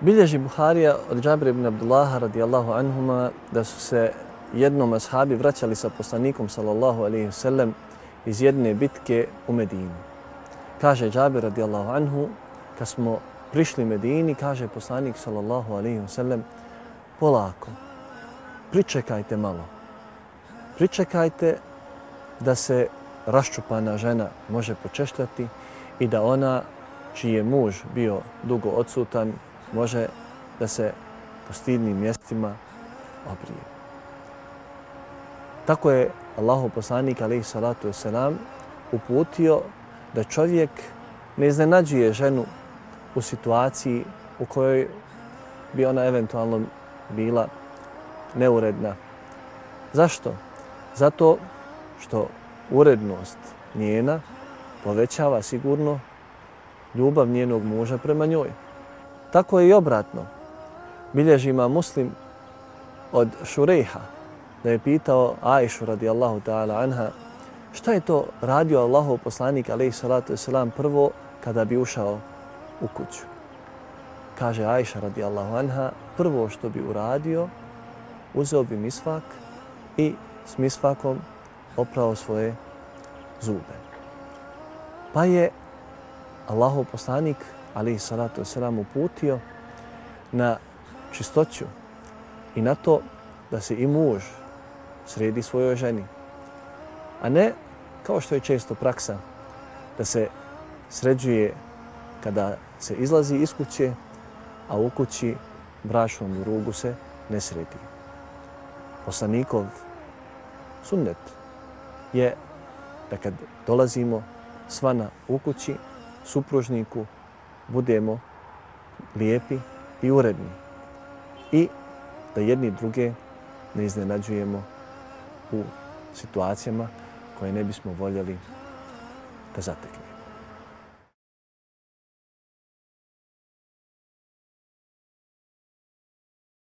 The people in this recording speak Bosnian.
Bilježi Buharija od Džabir ibn Abdullaha radijallahu anhuma da su se jednom ashabi vraćali sa poslanikom sallallahu alaihi sellem iz jedne bitke u Medini. Kaže Džabir radijallahu anhu, kad smo prišli Medini, kaže poslanik sallallahu alaihi sellem, polako, pričekajte malo. Pričekajte da se raščupana žena može počešljati i da ona čiji je muž bio dugo odsutan može da se po stidnim mjestima obrije. Tako je Allahu poslanik alaihi salatu wasalam uputio da čovjek ne iznenađuje ženu u situaciji u kojoj bi ona eventualno bila neuredna. Zašto? Zato što urednost njena povećava sigurno ljubav njenog muža prema njoj. Tako je i obratno. Bilježi ima muslim od Šurejha da je pitao Ajšu radijallahu ta'ala anha šta je to radio Allahov poslanik alaihi salatu wasalam prvo kada bi ušao u kuću. Kaže Ajša radijallahu anha prvo što bi uradio uzeo bi misvak i s misvakom oprao svoje zube. Pa je Allahov poslanik ali salatu selam uputio na čistoću i na to da se i muž sredi svojoj ženi. A ne kao što je često praksa da se sređuje kada se izlazi iz kuće, a u kući brašnom rugu se ne sredi. Poslanikov sunnet je da kad dolazimo svana u kući, supružniku, budemo lijepi i uredni. I da jedni druge ne iznenađujemo u situacijama koje ne bismo voljeli da zateknemo.